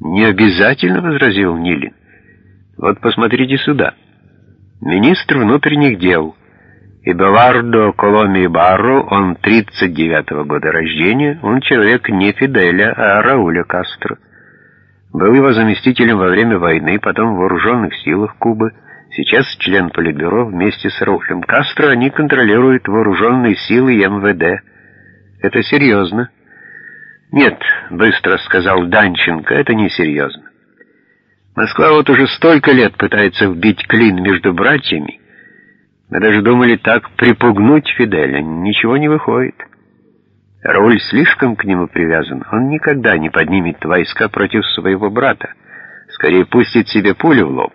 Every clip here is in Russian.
«Не обязательно», — возразил Нилин. «Вот посмотрите сюда. Министр внутренних дел Эбелардо Коломи Барро, он 39-го года рождения, он человек не Фиделя, а Рауля Кастро. Был его заместителем во время войны, потом в вооруженных силах Кубы. Сейчас член Политбюро вместе с Раулем Кастро, они контролируют вооруженные силы и МВД. Это серьезно. «Нет», — быстро сказал Данченко, — «это не серьезно. Москва вот уже столько лет пытается вбить клин между братьями. Мы даже думали так припугнуть Фиделя. Ничего не выходит. Рауль слишком к нему привязан. Он никогда не поднимет войска против своего брата. Скорее пустит себе пулю в лоб.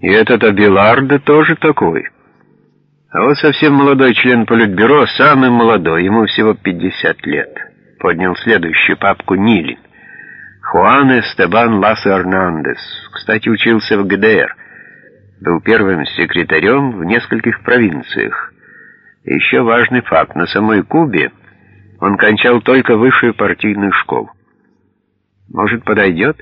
И этот Абилардо тоже такой. А вот совсем молодой член Политбюро, самый молодой, ему всего 50 лет поднял следующую папку Нилин. Хуан Эстебан Лас Эрнандес. Кстати, учился в ГДР. Был первым секретарем в нескольких провинциях. Еще важный факт. На самой Кубе он кончал только высшую партийную школу. Может, подойдет?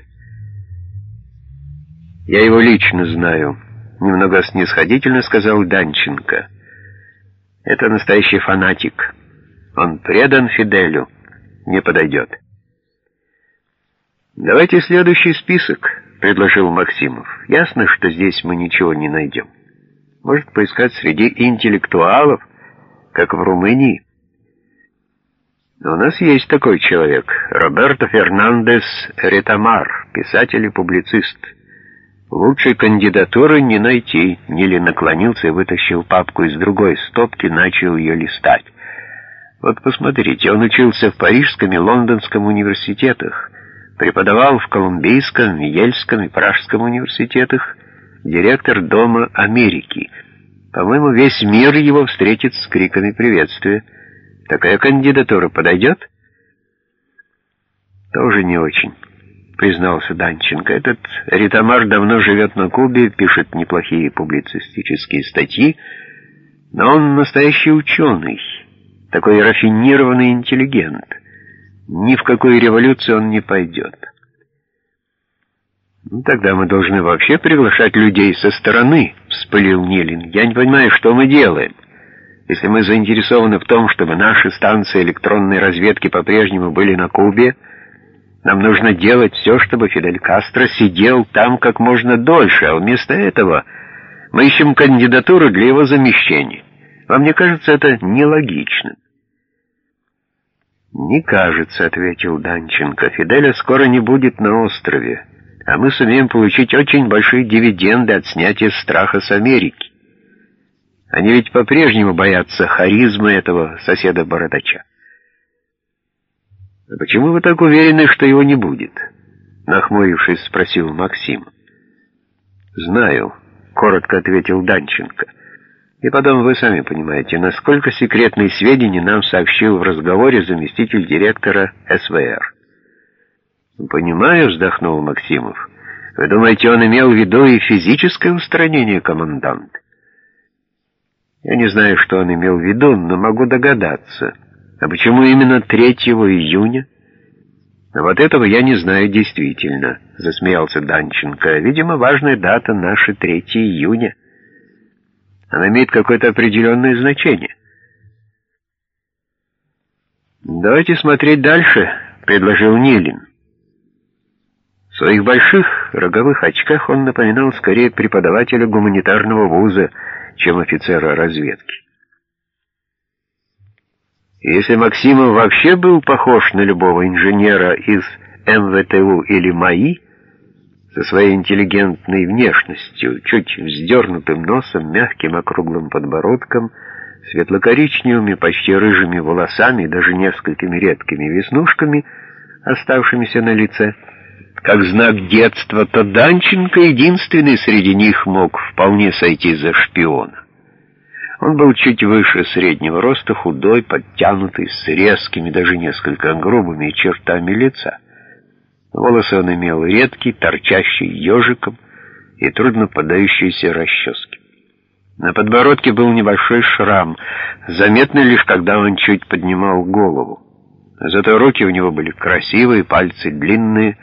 Я его лично знаю. Немного снисходительно сказал Данченко. Это настоящий фанатик. Он предан Фиделю не подойдет. «Давайте следующий список», — предложил Максимов. «Ясно, что здесь мы ничего не найдем. Может, поискать среди интеллектуалов, как в Румынии?» Но у нас есть такой человек, Роберто Фернандес Ретамар, писатель и публицист. Лучшей кандидатуры не найти. Нили наклонился и вытащил папку из другой стопки, начал ее листать. Вот посмотрите, он учился в Парижском и Лондонском университетах, преподавал в Колумбийском, Ельском и Пражском университетах, директор Дома Америки. По-моему, весь мир его встретит с криками приветствия. Такая кандидатура подойдет? Тоже не очень, признался Данченко. Этот Ритамар давно живет на Кубе, пишет неплохие публицистические статьи, но он настоящий ученый такой рафинированный интеллигент. Ни в какую революцию он не пойдет. Ну, тогда мы должны вообще приглашать людей со стороны, вспылил Нелин. Я не понимаю, что мы делаем. Если мы заинтересованы в том, чтобы наши станции электронной разведки по-прежнему были на Кубе, нам нужно делать все, чтобы Фидель Кастро сидел там как можно дольше, а вместо этого мы ищем кандидатуру для его замещения. Вам не кажется это нелогичным? «Не кажется», — ответил Данченко. «Фиделя скоро не будет на острове, а мы сумеем получить очень большие дивиденды от снятия страха с Америки. Они ведь по-прежнему боятся харизмы этого соседа-бородача». «А почему вы так уверены, что его не будет?» — нахмурившись, спросил Максим. «Знаю», — коротко ответил Данченко. И потом вы сами понимаете, насколько секретные сведения нам сообщил в разговоре заместитель директора СВР. «Понимаю», — вздохнул Максимов. «Вы думаете, он имел в виду и физическое устранение команданта?» «Я не знаю, что он имел в виду, но могу догадаться. А почему именно 3 июня?» «Вот этого я не знаю действительно», — засмеялся Данченко. «Видимо, важная дата наша 3 июня». Она имеет какое-то определенное значение. «Давайте смотреть дальше», — предложил Нилин. В своих больших роговых очках он напоминал скорее преподавателя гуманитарного вуза, чем офицера разведки. Если Максимов вообще был похож на любого инженера из МВТУ или МАИ, со своей интеллигентной внешностью, чуть вздернутым носом, мягким округлым подбородком, светло-коричневыми, почти рыжими волосами и даже несколькими редкими веснушками, оставшимися на лице. Как знак детства, то Данченко, единственный среди них, мог вполне сойти за шпиона. Он был чуть выше среднего роста, худой, подтянутый, с резкими, даже несколько грубыми чертами лица. Волосы он имел редкий, торчащий ежиком и трудно подающиеся расчески. На подбородке был небольшой шрам, заметный лишь, когда он чуть поднимал голову. Зато руки у него были красивые, пальцы длинные,